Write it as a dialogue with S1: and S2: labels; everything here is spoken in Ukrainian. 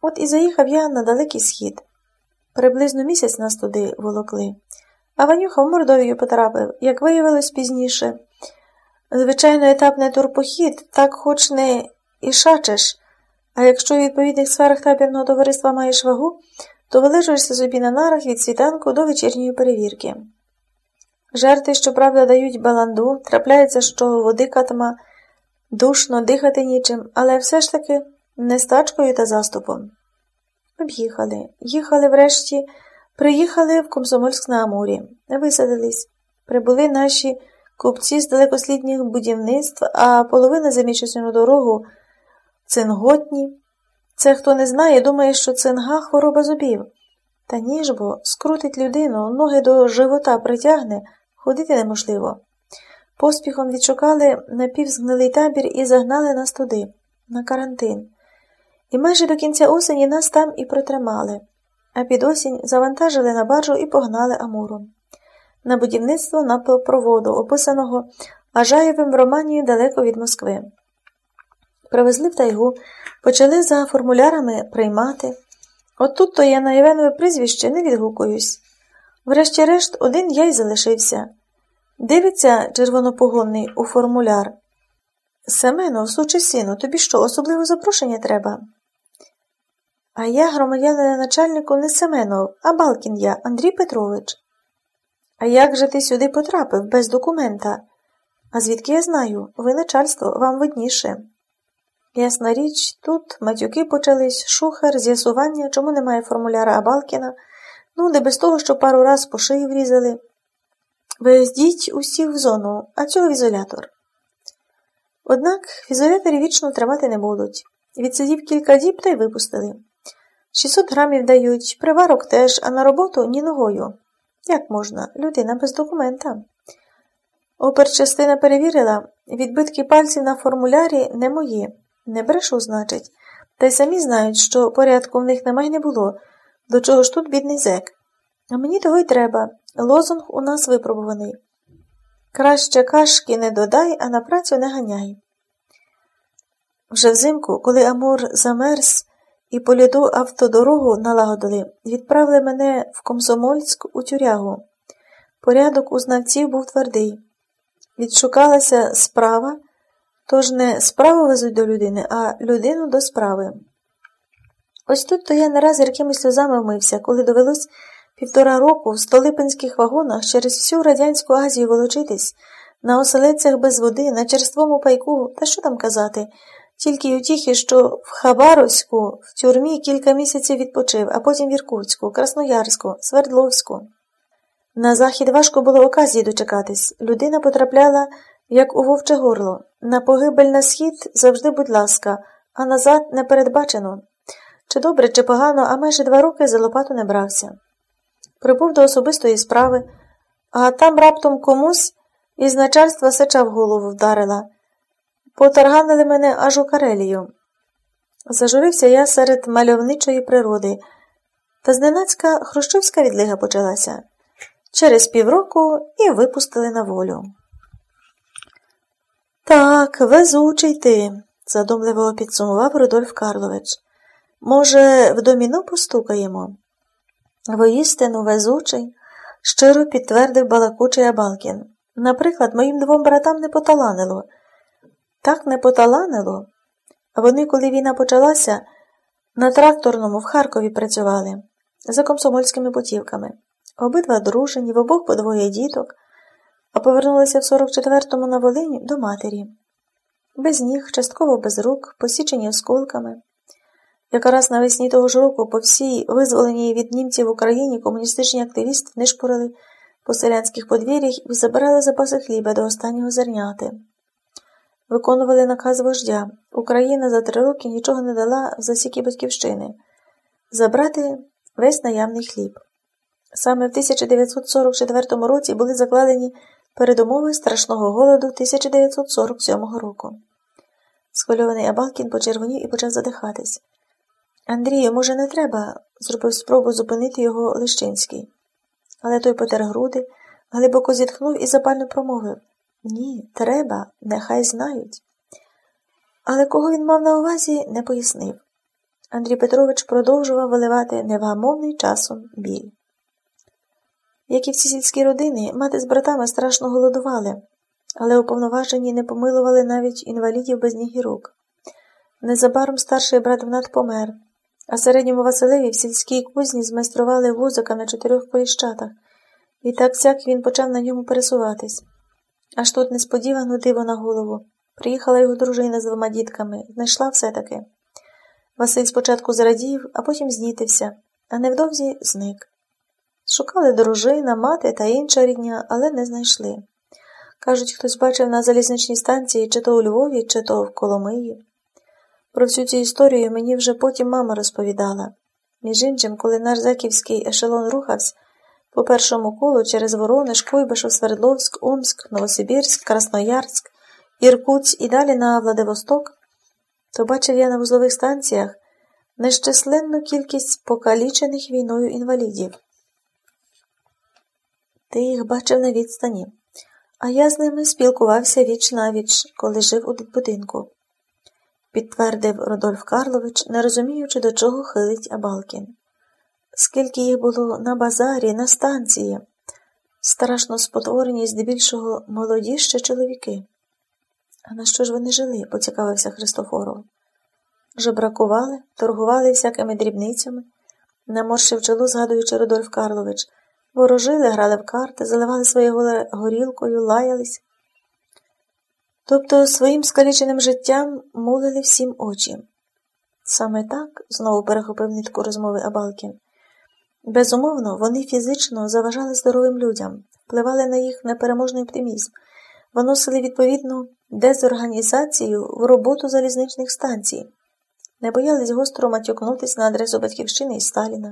S1: От і заїхав я на далекий схід. Приблизно місяць нас туди волокли. А Ванюха в Мордовію потрапив, як виявилось пізніше. Звичайно, етапний турпохід, так хоч не і шачеш, а якщо у відповідних сферах табірного товариства маєш вагу, то вилежуєшся собі на нарах від світанку до вечірньої перевірки. Жерти, щоправда, дають баланду, трапляється, що води катма, душно дихати нічим, але все ж таки не стачкою та заступом. Об'їхали, їхали врешті, приїхали в Комсомольськ на Амурі, висадились. Прибули наші купці з далекослідніх будівництв, а половина за місячну дорогу цинготні. Це хто не знає, думає, що цинга хвороба зубів. Та ніж бо скрутить людину, ноги до живота притягне, ходити неможливо. Поспіхом відшукали напівзгнилий табір і загнали нас туди, на карантин. І майже до кінця осені нас там і протримали, а під осінь завантажили на баржу і погнали Амуром. На будівництво нафтопроводу, описаного Ажаєвим в Романії далеко від Москви. Привезли в тайгу, почали за формулярами приймати. От тут то я на Іванове прізвище не відгукуюсь. Врешті-решт, один я й залишився. Дивиться червонопогонний у формуляр. Семено, сучий сину, тобі що, особливо запрошення треба? А я, громадянина начальнику, не Семенов, а Балкін я, Андрій Петрович. А як же ти сюди потрапив без документа? А звідки я знаю? Ви начальство, вам видніше. Ясна річ, тут матюки почались, шухер, з'ясування, чому немає формуляра Абалкіна, ну, не без того, що пару раз по шиї врізали. Вездіть усіх в зону, а цього в ізолятор. Однак в ізоляторі вічно тримати не будуть. Відсидів кілька діб та й випустили. 600 грамів дають, приварок теж, а на роботу ні ногою. Як можна? Людина без документа. Оперчастина перевірила, відбитки пальців на формулярі не мої. Не брешу, значить, та й самі знають, що порядку в них немає не було, до чого ж тут бідний зек. А мені того й треба. Лозунг у нас випробуваний. Краще кашки не додай, а на працю не ганяй. Вже взимку, коли Амур замерз і по льоду автодорогу налагодили, відправили мене в Комсомольськ у тюрягу. Порядок у знавців був твердий. Відшукалася справа. Тож не справу везуть до людини, а людину до справи. Ось тут то я не раз якимись сльозами вмився, коли довелось півтора року в столипинських вагонах через всю радянську Азію волочитись, на оселецях без води, на черствому пайку, та що там казати, тільки й утіхи, що в Хабаровську в тюрмі кілька місяців відпочив, а потім в Іркутську, Красноярську, Свердловську. На захід важко було оказії дочекатись. Людина потрапляла як у вовче горло. На погибель на схід завжди, будь ласка, а назад не передбачено. Чи добре, чи погано, а майже два роки за лопату не брався. Прибув до особистої справи, а там раптом комусь із начальства сеча в голову вдарила. Потарганили мене аж у Карелію. Зажурився я серед мальовничої природи, та зненацька хрущовська відлига почалася. Через півроку і випустили на волю. Так, везучий ти, задумливо підсумував Рудольф Карлович. Може, в доміно постукаємо? Воістину везучий, щиро підтвердив балакучий Абалкін. Наприклад, моїм двом братам не поталанило. Так не поталанило. Вони, коли війна почалася, на тракторному в Харкові працювали за комсомольськими путівками. Обидва дружені, в обох по двоє діток а повернулися в 44-му на Волині до матері. Без ніг, частково без рук, посічені осколками. Якраз навесні того ж року по всій визволеній від німців Україні комуністичні активісти нишпорили по селянських подвір'ях і забирали запаси хліба до останнього зерняти. Виконували наказ вождя. Україна за три роки нічого не дала в засіки батьківщини забрати весь наявний хліб. Саме в 1944 році були закладені передумови страшного голоду 1947 року. Схвильований Абалкін почервонів і почав задихатись. Андрію, може, не треба, зробив спробу зупинити його Лищинський. Але той потер груди, глибоко зітхнув і запально промовив Ні, треба, нехай знають. Але кого він мав на увазі, не пояснив. Андрій Петрович продовжував виливати невгамовний часом біль. Як і всі сільські родини, мати з братами страшно голодували, але уповноважені не помилували навіть інвалідів без ніг і рук. Незабаром старший брат Внат помер, а середньому Василеві в сільській кузні змайстрували вузика на чотирьох коліщатах, і так сяк він почав на ньому пересуватись. Аж тут несподівано диво на голову. Приїхала його дружина з двома дітками, знайшла все-таки. Василь спочатку зрадів, а потім знітився, а невдовзі зник. Шукали дружина, мати та інша рідня, але не знайшли. Кажуть, хтось бачив на залізничній станції чи то у Львові, чи то в Коломиї. Про всю цю історію мені вже потім мама розповідала. Між іншим, коли наш Заківський ешелон рухався, по першому колу через Воронеж, Куйбишев, Свердловськ, Омськ, Новосибірськ, Красноярськ, Іркутськ і далі на Владивосток, то бачив я на вузлових станціях нещисленну кількість покалічених війною інвалідів. Ти їх бачив на відстані, а я з ними спілкувався віч навіч, коли жив у будинку, підтвердив Родольф Карлович, не розуміючи, до чого хилить Абалкін. Скільки їх було на базарі, на станції, страшно спотворені, здебільшого молоді ще чоловіки. А на що ж вони жили? поцікавився Христофоров. Жебракували, торгували всякими дрібницями, наморщив чоло, згадуючи Родольф Карлович. Ворожили, грали в карти, заливали своє горілкою, лаялись. Тобто своїм скаліченим життям мулили всім очі. Саме так, знову перехопив нитку розмови Абалкін. Безумовно, вони фізично заважали здоровим людям, впливали на їх непереможний оптимізм, виносили відповідну дезорганізацію в роботу залізничних станцій, не боялись гостро матюкнутися на адресу Батьківщини і Сталіна.